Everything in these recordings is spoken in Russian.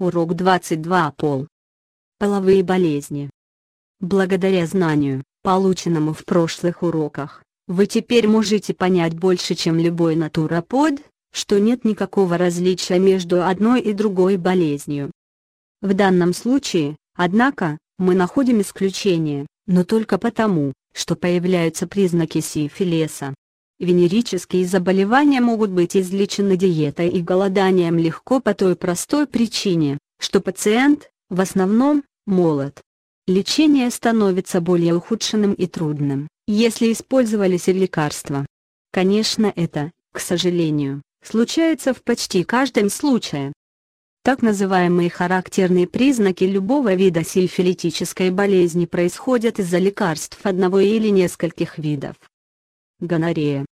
Урок 22 Пол. Половые болезни. Благодаря знанию, полученному в прошлых уроках, вы теперь можете понять больше, чем любой натуропод, что нет никакого различия между одной и другой болезнью. В данном случае, однако, мы находим исключение, но только потому, что появляются признаки сифилиса. Венерические заболевания могут быть излечены диетой и голоданием легко по той простой причине, что пациент, в основном, молод. Лечение становится более ухудшенным и трудным, если использовались лекарства. Конечно это, к сожалению, случается в почти каждом случае. Так называемые характерные признаки любого вида сильфилитической болезни происходят из-за лекарств одного или нескольких видов. Гонорея.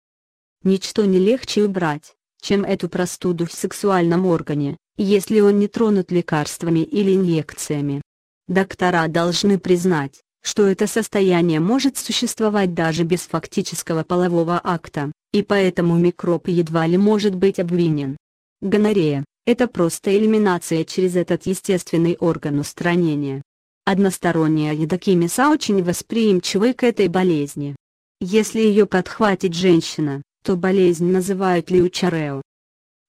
Ничто не легче убрать, чем эту простуду в сексуальном органе, если он не тронут лекарствами или инъекциями. Доктора должны признать, что это состояние может существовать даже без фактического полового акта, и поэтому микроб едва ли может быть обвинен. Гонорея – это просто элиминация через этот естественный орган устранения. Односторонняя едокимиса очень восприимчивы к этой болезни. Если ее подхватит женщина, то болезнь называют леучарео.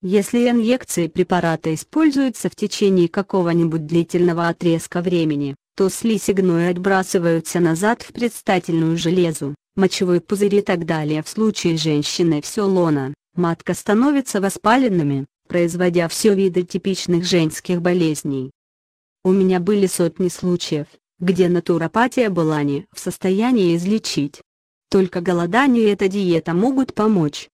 Если инъекции препарата используются в течение какого-нибудь длительного отрезка времени, то слизь и гной отбрасываются назад в предстательную железу, мочевой пузырь и так далее. В случае женщины все лона, матка становится воспаленными, производя все виды типичных женских болезней. У меня были сотни случаев, где натуропатия была не в состоянии излечить. Только голодание и эта диета могут помочь.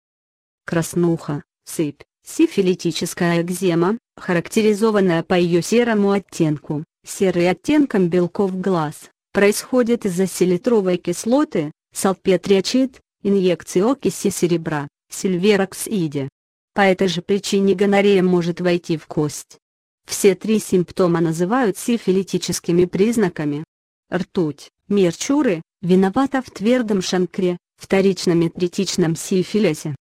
Краснуха, сыпь, сифилитическая экзема, характеризованная по ее серому оттенку, серый оттенком белков глаз, происходит из-за селитровой кислоты, салпетриачид, инъекции окиси серебра, сильвероксиде. По этой же причине гонорея может войти в кость. Все три симптома называют сифилитическими признаками. Ртуть, мерчуры, виновата в твердом шанкре, вторичном и третичном сифилисе.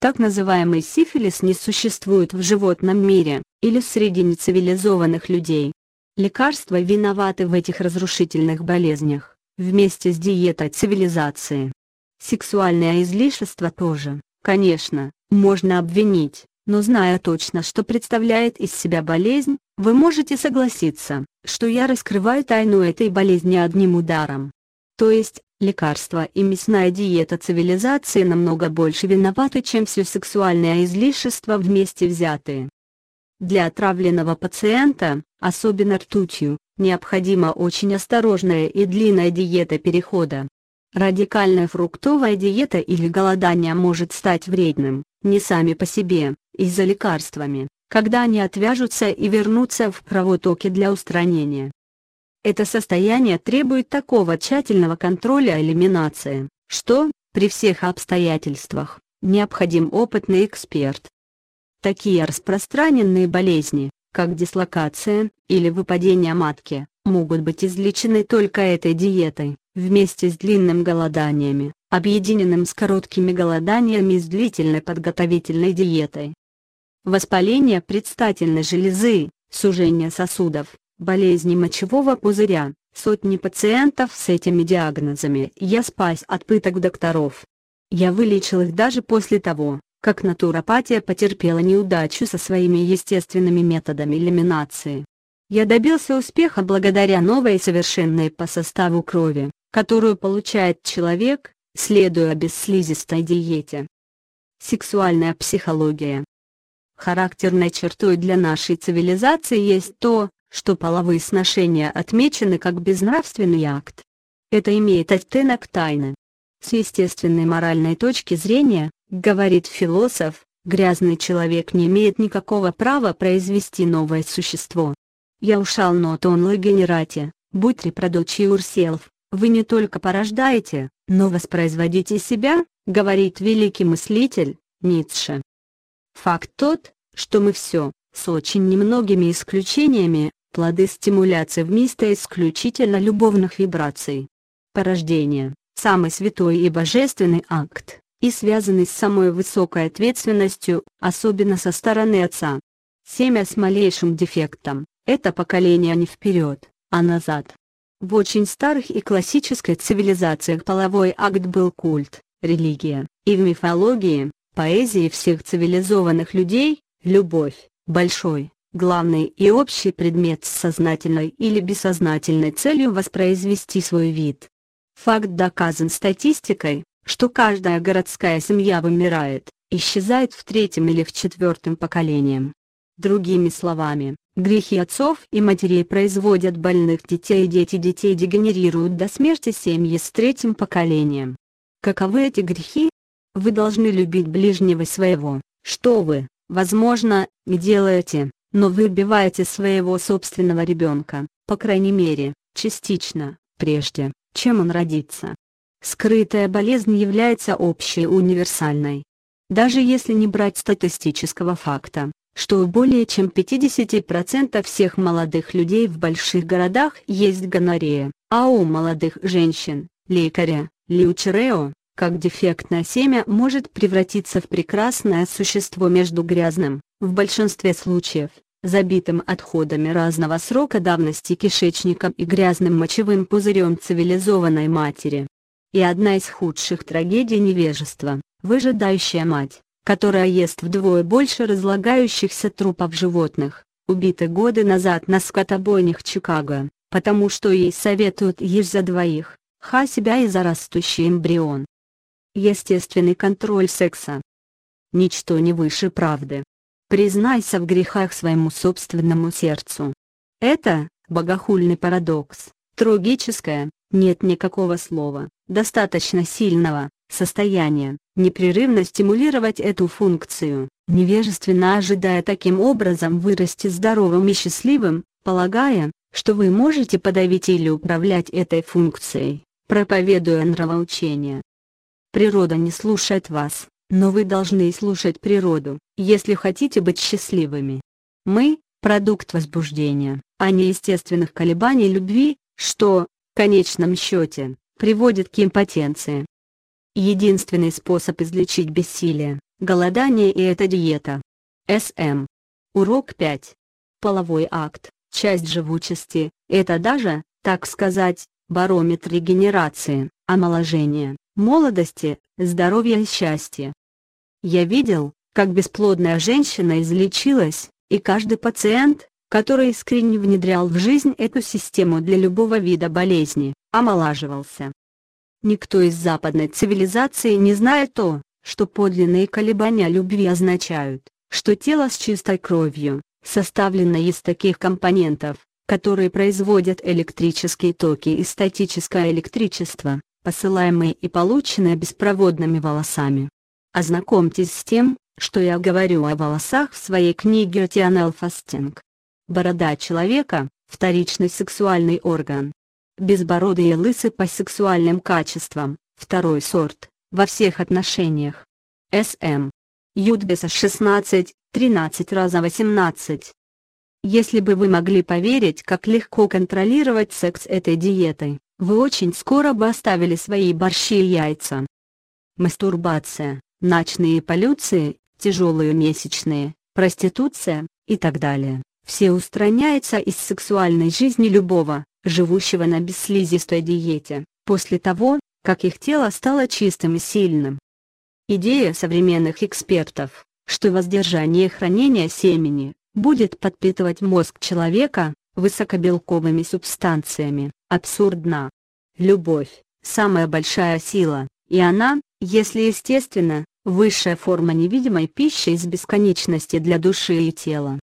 Так называемый сифилис не существует в животном мире, или среди нецивилизованных людей. Лекарства виноваты в этих разрушительных болезнях, вместе с диетой цивилизации. Сексуальное излишество тоже, конечно, можно обвинить, но зная точно, что представляет из себя болезнь, вы можете согласиться, что я раскрываю тайну этой болезни одним ударом. То есть, лекарства и мясная диета цивилизации намного больше виноваты, чем все сексуальное излишество вместе взятые. Для отравленного пациента, особенно ртутью, необходима очень осторожная и длинная диета перехода. Радикальная фруктовая диета или голодание может стать вредным, не сами по себе, из-за лекарствами, когда они отвяжутся и вернутся в кровотоке для устранения. Это состояние требует такого тщательного контроля элиминации, что, при всех обстоятельствах, необходим опытный эксперт. Такие распространенные болезни, как дислокация или выпадение матки, могут быть излечены только этой диетой, вместе с длинным голоданиями, объединенным с короткими голоданиями с длительной подготовительной диетой. Воспаление предстательной железы, сужение сосудов, болезни мочевого пузыря, сотни пациентов с этими диагнозами я спас от пыток докторов. Я вылечил их даже после того, как натуропатия потерпела неудачу со своими естественными методами элиминации. Я добился успеха благодаря новой совершенной по составу крови, которую получает человек, следуя бесслизистой диете. Сексуальная психология. Характерной чертой для нашей цивилизации есть то, что половые сношения отмечены как безнравственный акт. Это имеет оттенок тайны. С естественной моральной точки зрения, говорит философ, грязный человек не имеет никакого права произвести новое существо. Я ушел нотон логенерате, будь репродучи урселф, вы не только порождаете, но воспроизводите себя, говорит великий мыслитель, Ницше. Факт тот, что мы все, с очень немногими исключениями, плоды стимуляции вместо исключительно любовных вибраций. Порождение – самый святой и божественный акт, и связанный с самой высокой ответственностью, особенно со стороны отца. Семя с малейшим дефектом – это поколение не вперед, а назад. В очень старых и классической цивилизациях половой акт был культ, религия, и в мифологии, поэзии всех цивилизованных людей, любовь, большой, главный и общий предмет с сознательной или бессознательной целью воспроизвести свой вид. Факт доказан статистикой, что каждая городская семья вымирает, исчезает в третьем или в четвертом поколением. Другими словами, грехи отцов и матерей производят больных детей и дети детей дегенерируют до смерти семьи с третьим поколением. Каковы эти грехи? Вы должны любить ближнего своего, что вы, возможно, не делаете, но вы убиваете своего собственного ребенка, по крайней мере, частично, прежде, чем он родится. Скрытая болезнь является общей универсальной. Даже если не брать статистического факта, что у более чем 50% всех молодых людей в больших городах есть гонорея, а у молодых женщин, лекаря, лиучерео, как дефектное семя может превратиться в прекрасное существо между грязным, в большинстве случаев, забитым отходами разного срока давности кишечником и грязным мочевым пузырем цивилизованной матери. И одна из худших трагедий невежества, выжидающая мать, которая ест вдвое больше разлагающихся трупов животных, убитых годы назад на скотобойнях Чикаго, потому что ей советуют есть за двоих, ха себя и за растущий эмбрион. Естественный контроль секса. Ничто не выше правды. Признайся в грехах своему собственному сердцу. Это, богохульный парадокс, трагическое, нет никакого слова, достаточно сильного, состояния, непрерывно стимулировать эту функцию, невежественно ожидая таким образом вырасти здоровым и счастливым, полагая, что вы можете подавить или управлять этой функцией, проповедуя нравоучение. Природа не слушает вас, но вы должны слушать природу, если хотите быть счастливыми. Мы – продукт возбуждения, а не естественных колебаний любви, что, в конечном счете, приводит к импотенции. Единственный способ излечить бессилие, голодание и это диета. СМ. Урок 5. Половой акт, часть живучести, это даже, так сказать, барометр регенерации, омоложения, молодости, здоровья и счастья. Я видел, как бесплодная женщина излечилась, и каждый пациент, который искренне внедрял в жизнь эту систему для любого вида болезни, омолаживался. Никто из западной цивилизации не знает то, что подлинные колебания любви означают, что тело с чистой кровью, составлено из таких компонентов, которые производят электрические токи и статическое электричество, посылаемые и полученные беспроводными волосами. Ознакомьтесь с тем, что я говорю о волосах в своей книге Eternal Fasting. Борода человека – вторичный сексуальный орган, безбородый и лысый по сексуальным качествам, второй сорт, во всех отношениях. С.М. Юдбеса 16, 13 раза 18. Если бы вы могли поверить, как легко контролировать секс этой диетой, вы очень скоро бы оставили свои борщи и яйца. Мастурбация, ночные полюции, тяжелые месячные, проституция, и так далее, все устраняются из сексуальной жизни любого, живущего на бесслизистой диете, после того, как их тело стало чистым и сильным. Идея современных экспертов, что воздержание хранения семени, будет подпитывать мозг человека, высокобелковыми субстанциями, абсурдна. Любовь – самая большая сила, и она, если естественно, высшая форма невидимой пищи из бесконечности для души и тела.